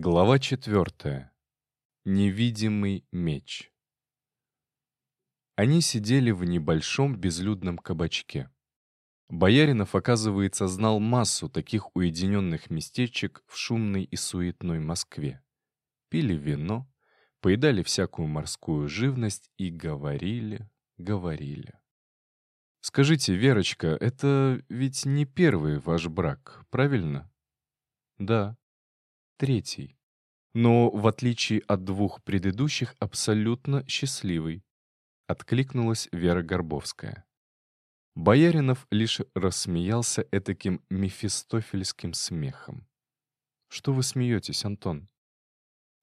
Глава четвертая. Невидимый меч. Они сидели в небольшом безлюдном кабачке. Бояринов, оказывается, знал массу таких уединенных местечек в шумной и суетной Москве. Пили вино, поедали всякую морскую живность и говорили, говорили. «Скажите, Верочка, это ведь не первый ваш брак, правильно?» «Да», третий. Но, в отличие от двух предыдущих, абсолютно счастливый. Откликнулась Вера Горбовская. Бояринов лишь рассмеялся этаким мефистофельским смехом. «Что вы смеетесь, Антон?»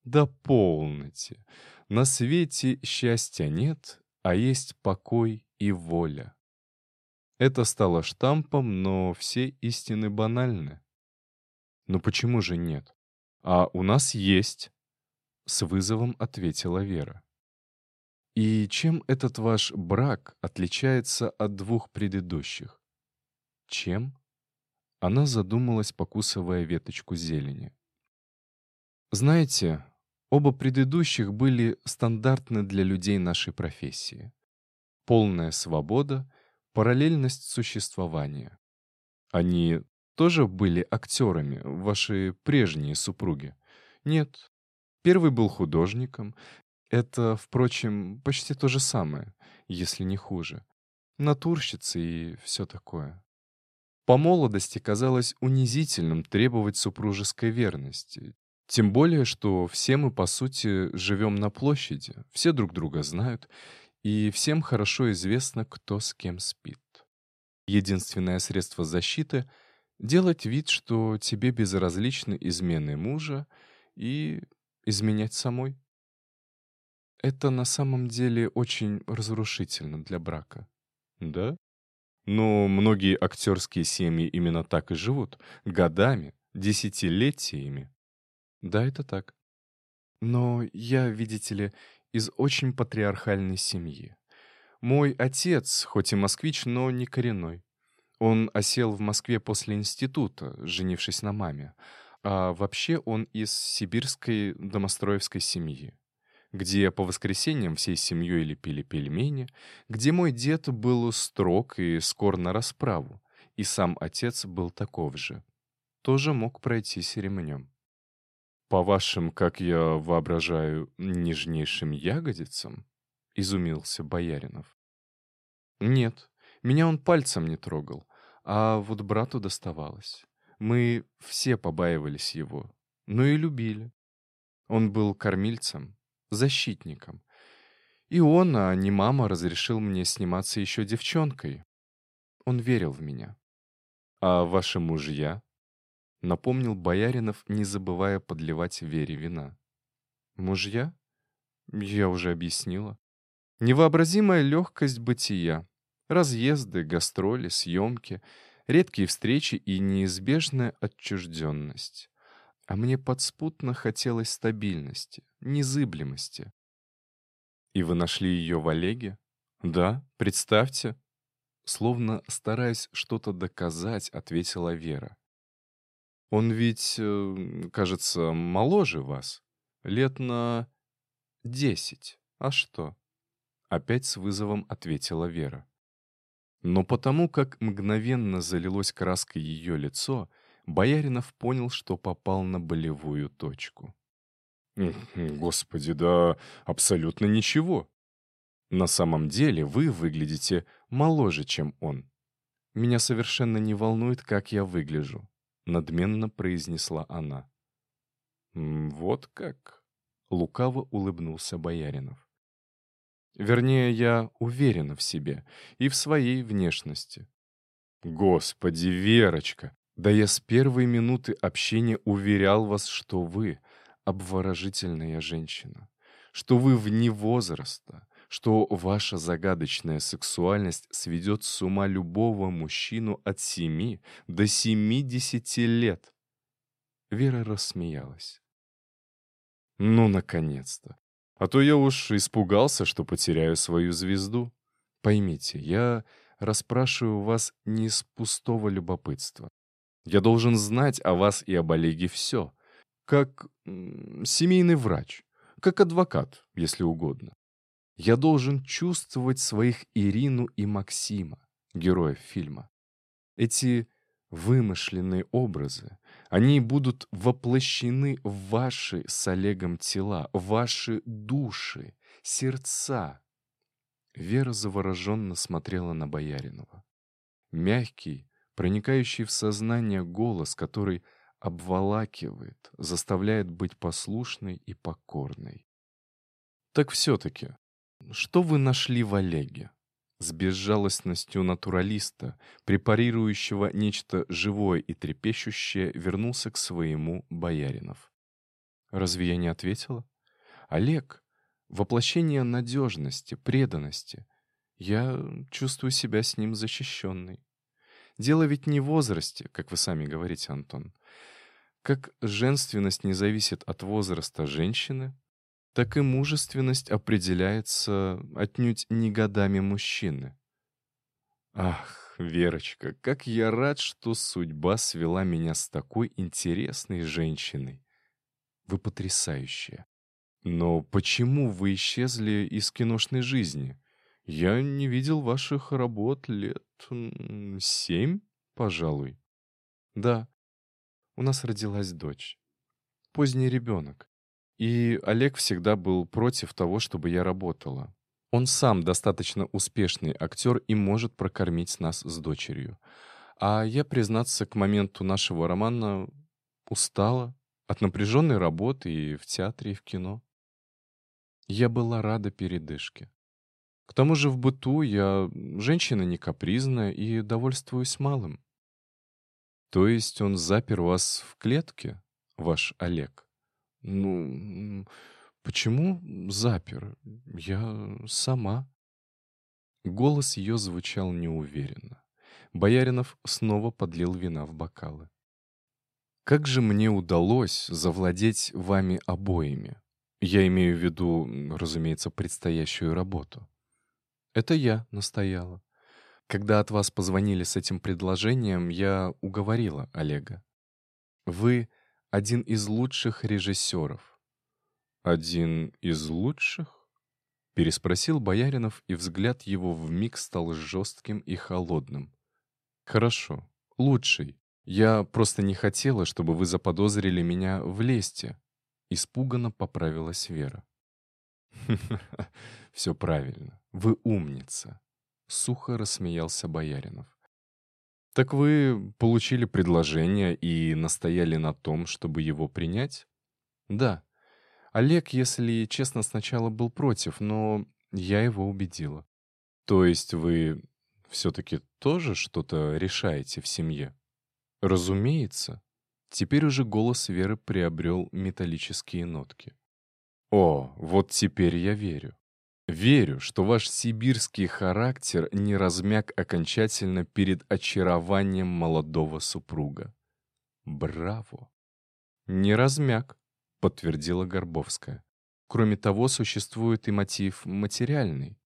«Да полноте! На свете счастья нет, а есть покой и воля». Это стало штампом, но все истины банальны. Но почему же нет? «А у нас есть», — с вызовом ответила Вера. «И чем этот ваш брак отличается от двух предыдущих?» «Чем?» Она задумалась, покусывая веточку зелени. «Знаете, оба предыдущих были стандартны для людей нашей профессии. Полная свобода, параллельность существования. Они тоже были актерами, ваши прежние супруги? Нет. Первый был художником. Это, впрочем, почти то же самое, если не хуже. Натурщица и все такое. По молодости казалось унизительным требовать супружеской верности. Тем более, что все мы, по сути, живем на площади, все друг друга знают, и всем хорошо известно, кто с кем спит. Единственное средство защиты — Делать вид, что тебе безразличны измены мужа, и изменять самой. Это на самом деле очень разрушительно для брака. Да? Но многие актерские семьи именно так и живут. Годами, десятилетиями. Да, это так. Но я, видите ли, из очень патриархальной семьи. Мой отец, хоть и москвич, но не коренной. Он осел в Москве после института, женившись на маме. А вообще он из сибирской домостроевской семьи, где по воскресеньям всей семьей лепили пельмени, где мой дед был строг и скор на расправу, и сам отец был таков же. Тоже мог пройтись ремнем. «По вашим, как я воображаю, нежнейшим ягодицам?» — изумился Бояринов. «Нет, меня он пальцем не трогал, а вот брату доставалось. Мы все побаивались его, но и любили. Он был кормильцем, защитником. И он, а не мама, разрешил мне сниматься еще девчонкой. Он верил в меня. «А ваши мужья?» — напомнил Бояринов, не забывая подливать Вере вина. «Мужья?» Я уже объяснила. Невообразимая легкость бытия, Разъезды, гастроли, съемки, редкие встречи и неизбежная отчужденность. А мне подспутно хотелось стабильности, незыблемости. «И вы нашли ее в Олеге?» «Да, представьте». Словно стараясь что-то доказать, ответила Вера. «Он ведь, э, кажется, моложе вас. Лет на десять. А что?» Опять с вызовом ответила Вера. Но потому как мгновенно залилось краской ее лицо, Бояринов понял, что попал на болевую точку. «Господи, да абсолютно ничего. На самом деле вы выглядите моложе, чем он. Меня совершенно не волнует, как я выгляжу», — надменно произнесла она. «Вот как?» — лукаво улыбнулся Бояринов. Вернее, я уверена в себе и в своей внешности. Господи, Верочка, да я с первой минуты общения уверял вас, что вы обворожительная женщина, что вы вне возраста, что ваша загадочная сексуальность сведет с ума любого мужчину от семи до семидесяти лет. Вера рассмеялась. Ну, наконец-то. А то я уж испугался, что потеряю свою звезду. Поймите, я расспрашиваю вас не из пустого любопытства. Я должен знать о вас и об Олеге все. как семейный врач, как адвокат, если угодно. Я должен чувствовать своих Ирину и Максима, героев фильма. Эти вымышленные образы, они будут воплощены в ваши с Олегом тела, ваши души, сердца. Вера завороженно смотрела на Бояринова. Мягкий, проникающий в сознание голос, который обволакивает, заставляет быть послушной и покорной. Так все-таки, что вы нашли в Олеге? С безжалостностью натуралиста, препарирующего нечто живое и трепещущее, вернулся к своему Бояринов. Разве я не ответила? Олег — воплощение надежности, преданности. Я чувствую себя с ним защищенной. Дело ведь не в возрасте, как вы сами говорите, Антон. Как женственность не зависит от возраста женщины, так и мужественность определяется отнюдь не годами мужчины. Ах, Верочка, как я рад, что судьба свела меня с такой интересной женщиной. Вы потрясающая. Но почему вы исчезли из киношной жизни? Я не видел ваших работ лет семь, пожалуй. Да, у нас родилась дочь. Поздний ребенок. И Олег всегда был против того, чтобы я работала. Он сам достаточно успешный актер и может прокормить нас с дочерью. А я, признаться, к моменту нашего романа устала от напряженной работы и в театре, и в кино. Я была рада передышке. К тому же в быту я женщина не капризная и довольствуюсь малым. То есть он запер вас в клетке, ваш Олег? «Ну, почему запер? Я сама». Голос ее звучал неуверенно. Бояринов снова подлил вина в бокалы. «Как же мне удалось завладеть вами обоими? Я имею в виду, разумеется, предстоящую работу. Это я настояла. Когда от вас позвонили с этим предложением, я уговорила Олега. Вы один из лучших режиссеров. «Один из лучших?» — переспросил Бояринов, и взгляд его вмиг стал жестким и холодным. «Хорошо, лучший. Я просто не хотела, чтобы вы заподозрили меня в лесте». Испуганно поправилась Вера. все правильно. Вы умница», — сухо рассмеялся Бояринов. «Так вы получили предложение и настояли на том, чтобы его принять?» «Да. Олег, если честно, сначала был против, но я его убедила». «То есть вы все-таки тоже что-то решаете в семье?» «Разумеется». Теперь уже голос Веры приобрел металлические нотки. «О, вот теперь я верю. Верю, что ваш сибирский характер не размяк окончательно перед очарованием молодого супруга. Браво! Не размяк, подтвердила Горбовская. Кроме того, существует и мотив материальный.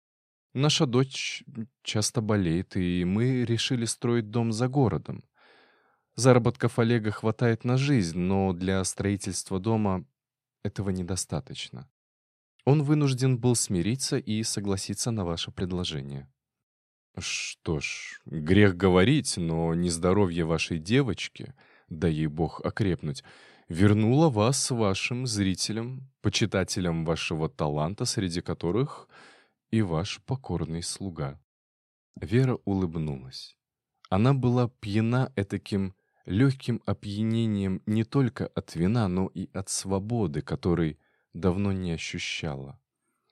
Наша дочь часто болеет, и мы решили строить дом за городом. Заработков Олега хватает на жизнь, но для строительства дома этого недостаточно. Он вынужден был смириться и согласиться на ваше предложение. Что ж, грех говорить, но нездоровье вашей девочки, да ей бог окрепнуть, вернуло вас вашим зрителям, почитателям вашего таланта, среди которых и ваш покорный слуга. Вера улыбнулась. Она была пьяна этаким легким опьянением не только от вина, но и от свободы, которой давно не ощущала.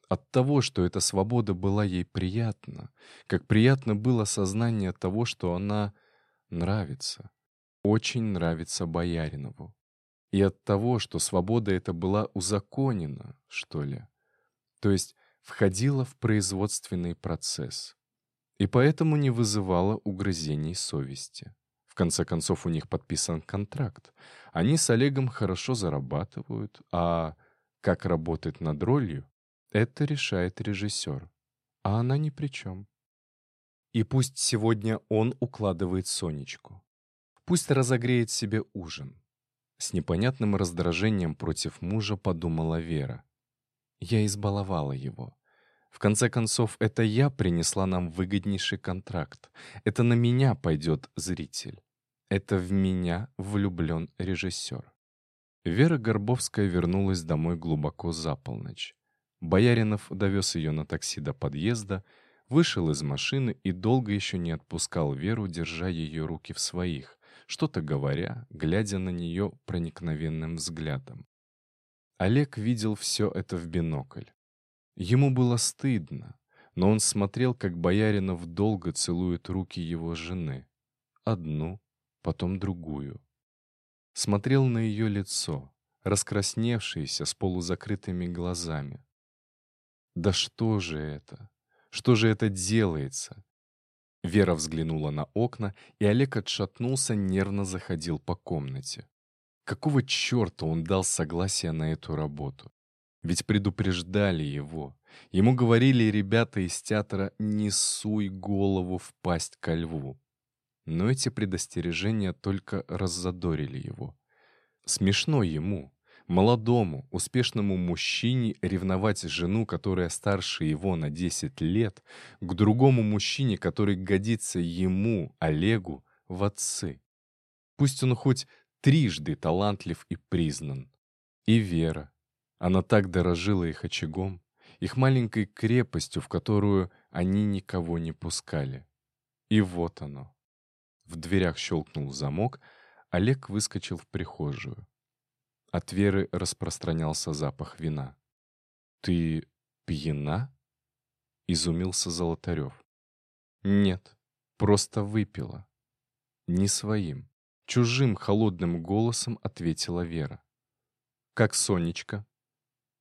От того, что эта свобода была ей приятна, как приятно было сознание того, что она нравится, очень нравится Бояринову. И от того, что свобода эта была узаконена, что ли, то есть входила в производственный процесс, и поэтому не вызывала угрызений совести. В конце концов, у них подписан контракт. Они с Олегом хорошо зарабатывают, а как работать над ролью, это решает режиссер, а она ни при чем. И пусть сегодня он укладывает Сонечку. Пусть разогреет себе ужин. С непонятным раздражением против мужа подумала Вера. Я избаловала его. В конце концов, это я принесла нам выгоднейший контракт. Это на меня пойдет зритель. Это в меня влюблен режиссер. Вера Горбовская вернулась домой глубоко за полночь. Бояринов довез ее на такси до подъезда, вышел из машины и долго еще не отпускал Веру, держа ее руки в своих, что-то говоря, глядя на нее проникновенным взглядом. Олег видел все это в бинокль. Ему было стыдно, но он смотрел, как Бояринов долго целует руки его жены. Одну, потом другую. Смотрел на ее лицо, раскрасневшееся с полузакрытыми глазами. Да что же это? Что же это делается? Вера взглянула на окна, и Олег отшатнулся, нервно заходил по комнате. Какого черта он дал согласие на эту работу? Ведь предупреждали его. Ему говорили ребята из театра «не суй голову в пасть ко льву». Но эти предостережения только раззадорили его. Смешно ему, молодому, успешному мужчине ревновать жену, которая старше его на 10 лет, к другому мужчине, который годится ему, Олегу, в отцы. Пусть он хоть трижды талантлив и признан. И Вера. Она так дорожила их очагом, их маленькой крепостью, в которую они никого не пускали. И вот оно. В дверях щелкнул замок, Олег выскочил в прихожую. От Веры распространялся запах вина. «Ты пьяна?» — изумился Золотарев. «Нет, просто выпила». «Не своим, чужим холодным голосом ответила Вера. «Как Сонечка?»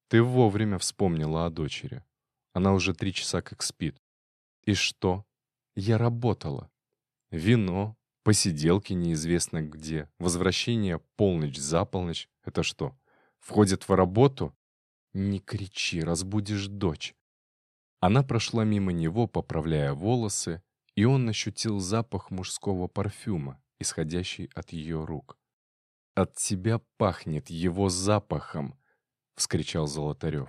«Ты вовремя вспомнила о дочери. Она уже три часа как спит. И что? Я работала. Вино, посиделки неизвестно где, возвращение полночь за полночь. Это что, входит в работу? Не кричи, разбудишь дочь. Она прошла мимо него, поправляя волосы, и он ощутил запах мужского парфюма, исходящий от ее рук. «От тебя пахнет его запахом!» — вскричал Золотарев.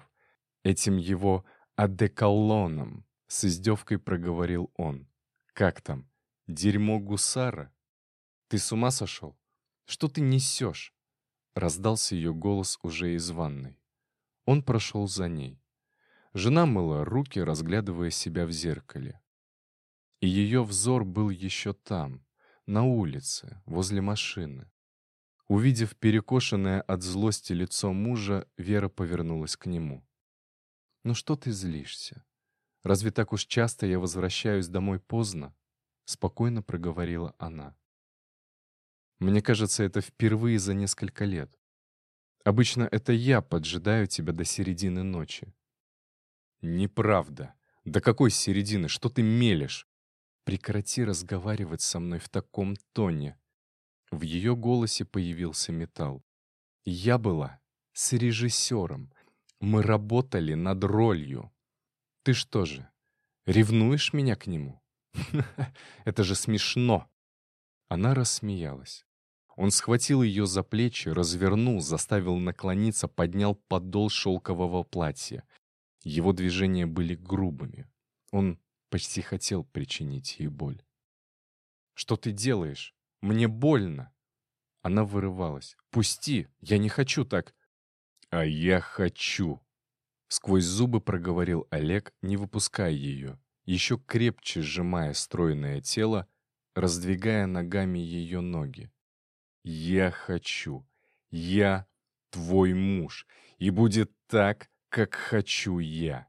«Этим его одеколоном!» — с издевкой проговорил он. «Как там? Дерьмо гусара? Ты с ума сошел? Что ты несешь?» Раздался ее голос уже из ванной. Он прошел за ней. Жена мыла руки, разглядывая себя в зеркале. И ее взор был еще там, на улице, возле машины. Увидев перекошенное от злости лицо мужа, Вера повернулась к нему. «Ну что ты злишься? Разве так уж часто я возвращаюсь домой поздно?» Спокойно проговорила она. Мне кажется, это впервые за несколько лет. Обычно это я поджидаю тебя до середины ночи. Неправда. До какой середины? Что ты мелешь? Прекрати разговаривать со мной в таком тоне. В ее голосе появился металл. Я была с режиссером. Мы работали над ролью. Ты что же, ревнуешь меня к нему? Это же смешно!» Она рассмеялась. Он схватил ее за плечи, развернул, заставил наклониться, поднял подол шелкового платья. Его движения были грубыми. Он почти хотел причинить ей боль. «Что ты делаешь? Мне больно!» Она вырывалась. «Пусти! Я не хочу так!» «А я хочу!» Сквозь зубы проговорил Олег, не выпуская ее еще крепче сжимая стройное тело, раздвигая ногами ее ноги. «Я хочу. Я твой муж. И будет так, как хочу я».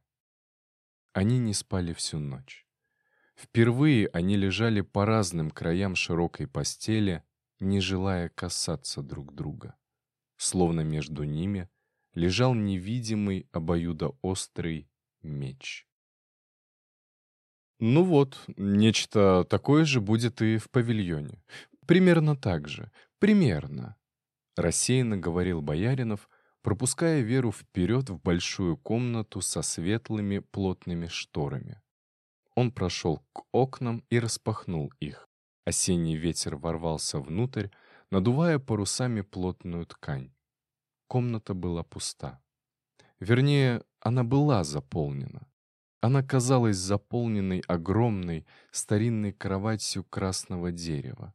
Они не спали всю ночь. Впервые они лежали по разным краям широкой постели, не желая касаться друг друга. Словно между ними лежал невидимый обоюдоострый меч. Ну вот, нечто такое же будет и в павильоне. Примерно так же. Примерно. Рассеянно говорил Бояринов, пропуская Веру вперед в большую комнату со светлыми плотными шторами. Он прошел к окнам и распахнул их. Осенний ветер ворвался внутрь, надувая парусами плотную ткань. Комната была пуста. Вернее, она была заполнена. Она казалась заполненной огромной старинной кроватью красного дерева.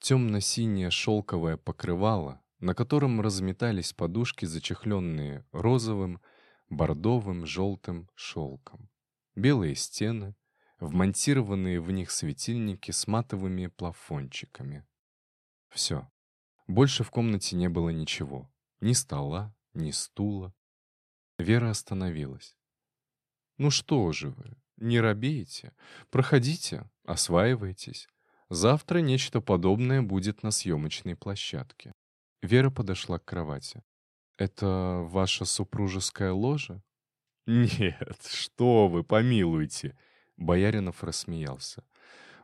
Темно-синее шелковое покрывало, на котором разметались подушки, зачехленные розовым, бордовым, желтым шелком. Белые стены, вмонтированные в них светильники с матовыми плафончиками. Все. Больше в комнате не было ничего. Ни стола, ни стула. Вера остановилась. «Ну что же вы, не робейте. Проходите, осваивайтесь. Завтра нечто подобное будет на съемочной площадке». Вера подошла к кровати. «Это ваша супружеская ложа?» «Нет, что вы, помилуйте!» Бояринов рассмеялся.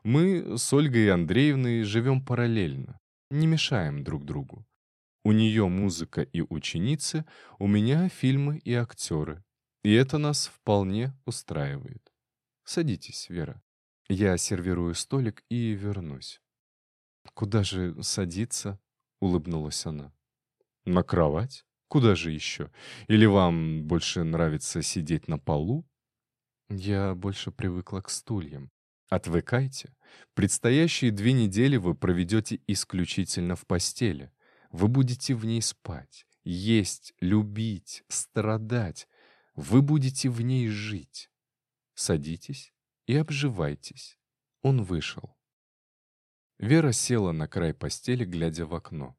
«Мы с Ольгой Андреевной живем параллельно, не мешаем друг другу. У нее музыка и ученицы, у меня фильмы и актеры. И это нас вполне устраивает. Садитесь, Вера. Я сервирую столик и вернусь». «Куда же садиться?» — улыбнулась она. «На кровать? Куда же еще? Или вам больше нравится сидеть на полу?» «Я больше привыкла к стульям. Отвыкайте. Предстоящие две недели вы проведете исключительно в постели. Вы будете в ней спать, есть, любить, страдать. Вы будете в ней жить. Садитесь и обживайтесь». Он вышел. Вера села на край постели, глядя в окно.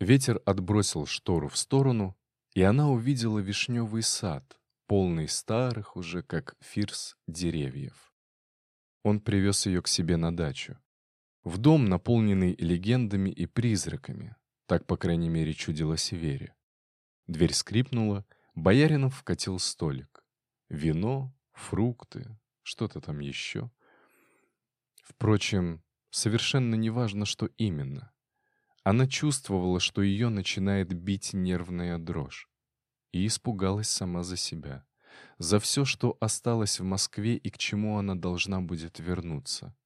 Ветер отбросил штору в сторону, и она увидела вишневый сад, полный старых уже, как фирс, деревьев. Он привез ее к себе на дачу. В дом, наполненный легендами и призраками. Так, по крайней мере, чудилось Вере. Дверь скрипнула, Бояринов вкатил столик. Вино, фрукты, что-то там еще. Впрочем, Совершенно неважно, что именно. Она чувствовала, что ее начинает бить нервная дрожь. И испугалась сама за себя. За все, что осталось в Москве и к чему она должна будет вернуться.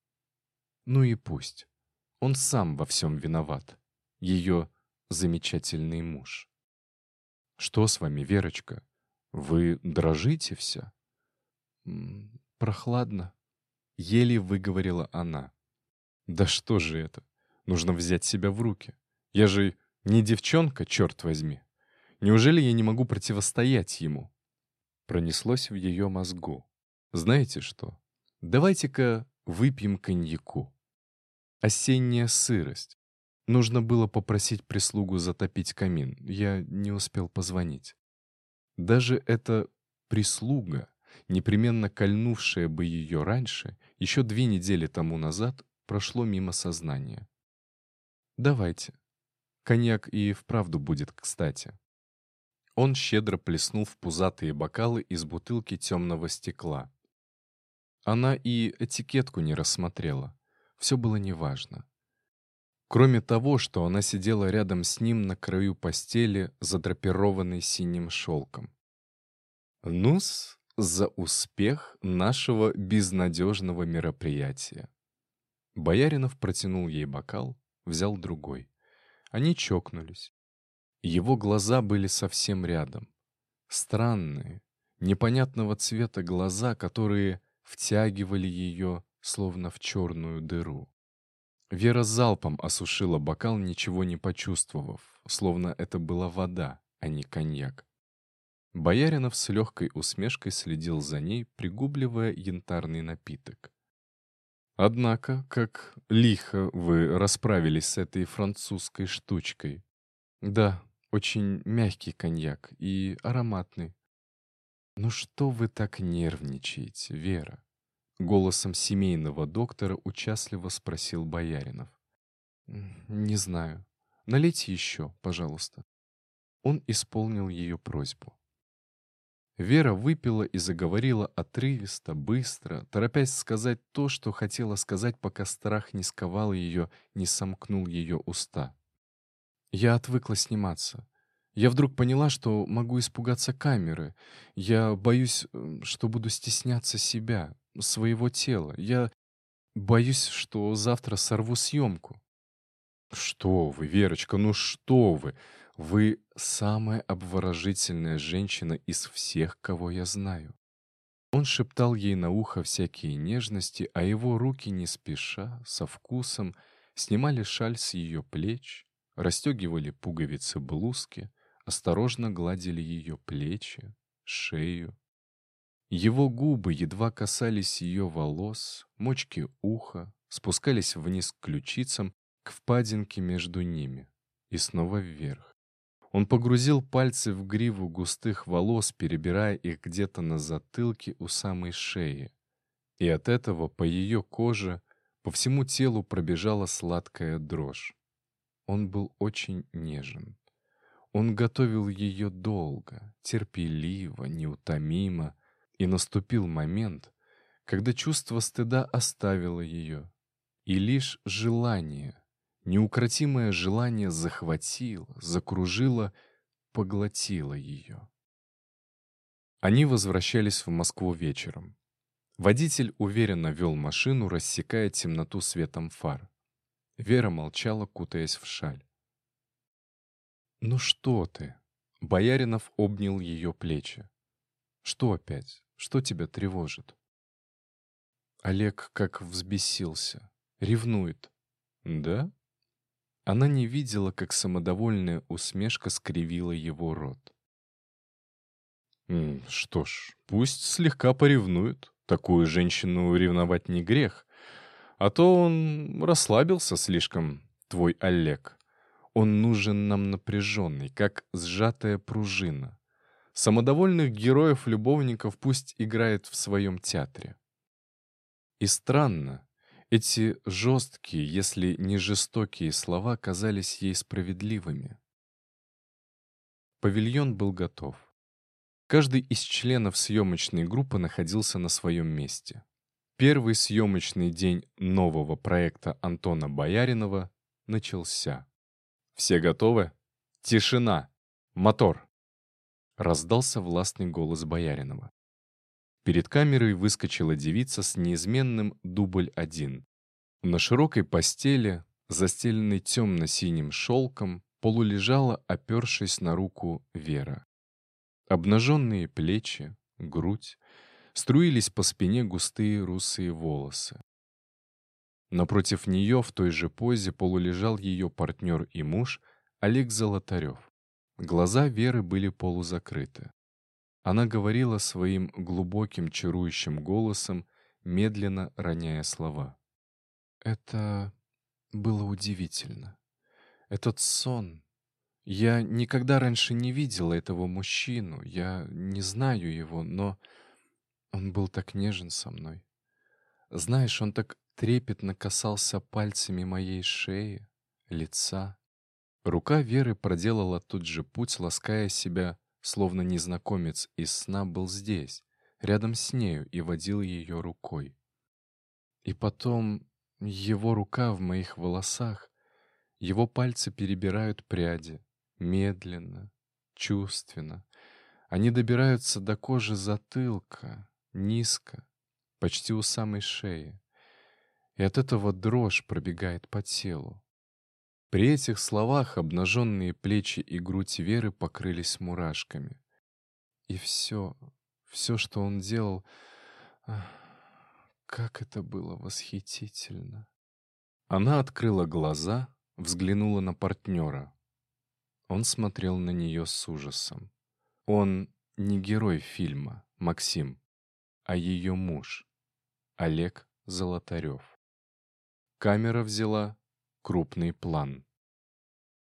Ну и пусть. Он сам во всем виноват. Ее замечательный муж. «Что с вами, Верочка? Вы дрожите вся?» «Прохладно», — еле выговорила она. Да что же это? Нужно взять себя в руки. Я же не девчонка, черт возьми. Неужели я не могу противостоять ему? Пронеслось в ее мозгу. Знаете что? Давайте-ка выпьем коньяку. Осенняя сырость. Нужно было попросить прислугу затопить камин. Я не успел позвонить. Даже эта прислуга, непременно кольнувшая бы ее раньше, еще две недели тому назад, прошло мимо сознания. «Давайте. Коньяк и вправду будет кстати». Он щедро плеснул в пузатые бокалы из бутылки темного стекла. Она и этикетку не рассмотрела. Все было неважно. Кроме того, что она сидела рядом с ним на краю постели, задрапированной синим шелком. «Ну-с, за успех нашего безнадежного мероприятия!» Бояринов протянул ей бокал, взял другой. Они чокнулись. Его глаза были совсем рядом. Странные, непонятного цвета глаза, которые втягивали ее, словно в черную дыру. Вера залпом осушила бокал, ничего не почувствовав, словно это была вода, а не коньяк. Бояринов с легкой усмешкой следил за ней, пригубливая янтарный напиток. Однако, как лихо вы расправились с этой французской штучкой. Да, очень мягкий коньяк и ароматный. «Ну что вы так нервничаете, Вера?» Голосом семейного доктора участливо спросил Бояринов. «Не знаю. Налейте еще, пожалуйста». Он исполнил ее просьбу. Вера выпила и заговорила отрывисто, быстро, торопясь сказать то, что хотела сказать, пока страх не сковал ее, не сомкнул ее уста. Я отвыкла сниматься. Я вдруг поняла, что могу испугаться камеры. Я боюсь, что буду стесняться себя, своего тела. Я боюсь, что завтра сорву съемку. «Что вы, Верочка, ну что вы! Вы самая обворожительная женщина из всех, кого я знаю». Он шептал ей на ухо всякие нежности, а его руки не спеша, со вкусом, снимали шаль с ее плеч, расстегивали пуговицы блузки, осторожно гладили ее плечи, шею. Его губы едва касались ее волос, мочки уха, спускались вниз к ключицам, к впадинке между ними и снова вверх. Он погрузил пальцы в гриву густых волос, перебирая их где-то на затылке у самой шеи. И от этого по ее коже, по всему телу пробежала сладкая дрожь. Он был очень нежен. Он готовил ее долго, терпеливо, неутомимо, и наступил момент, когда чувство стыда оставило ее, и лишь желание, Неукротимое желание захватило, закружило, поглотило ее. Они возвращались в Москву вечером. Водитель уверенно вел машину, рассекая темноту светом фар. Вера молчала, кутаясь в шаль. «Ну что ты?» Бояринов обнял ее плечи. «Что опять? Что тебя тревожит?» Олег как взбесился. Ревнует. «Да?» Она не видела, как самодовольная усмешка скривила его рот. «Что ж, пусть слегка поревнует. Такую женщину ревновать не грех. А то он расслабился слишком, твой Олег. Он нужен нам напряженный, как сжатая пружина. Самодовольных героев-любовников пусть играет в своем театре. И странно, эти жесткие, если не жестокие слова казались ей справедливыми. Павильон был готов. Каждый из членов съемочной группы находился на своем месте. Первый съемочный день нового проекта Антона Бояринова начался. «Все готовы? Тишина! Мотор!» Раздался властный голос Бояринова. Перед камерой выскочила девица с неизменным дубль один. На широкой постели, застеленной темно-синим шелком, полулежала, опершись на руку Вера. Обнаженные плечи, грудь, струились по спине густые русые волосы. Напротив нее в той же позе полулежал ее партнер и муж Олег Золотарев. Глаза Веры были полузакрыты. Она говорила своим глубоким чарующим голосом, медленно роняя слова. «Это было удивительно. Этот сон. Я никогда раньше не видела этого мужчину, я не знаю его, но он был так нежен со мной. Знаешь, он так трепетно касался пальцами моей шеи, лица. Рука Веры проделала тот же путь, лаская себя словно незнакомец из сна был здесь, рядом с нею, и водил ее рукой. И потом его рука в моих волосах, его пальцы перебирают пряди, медленно, чувственно. Они добираются до кожи затылка, низко, почти у самой шеи. И от этого дрожь пробегает по телу. При этих словах обнаженные плечи и грудь Веры покрылись мурашками. И все, все, что он делал, как это было восхитительно. Она открыла глаза, взглянула на партнера. Он смотрел на нее с ужасом. Он не герой фильма, Максим, а ее муж, Олег Золотарев. Камера взяла крупный план.